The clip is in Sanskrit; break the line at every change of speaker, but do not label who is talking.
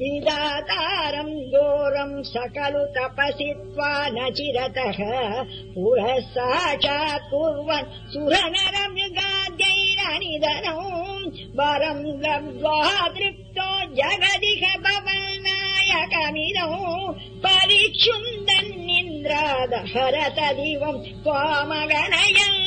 निदातारम् घोरम् सकलु तपसि त्वा न चिरतः। पुरः साक्षात् कुर्वन् सुरनरमृगाद्यैरनिधनौ। वरम् लब्ध्वा तृप्तो जगदिह भवनायकमिदौ परिक्षुन्दन्निन्द्रादहरत दिवम् त्वामगणयन्।